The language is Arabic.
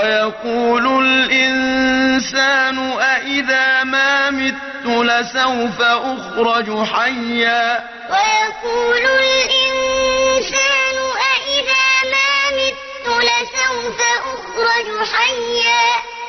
ويقول الإنسان أإذا ما مت لسوف أخرج حيا. ويقول الإنسان أإذا ما مت لسوف أخرج حيا.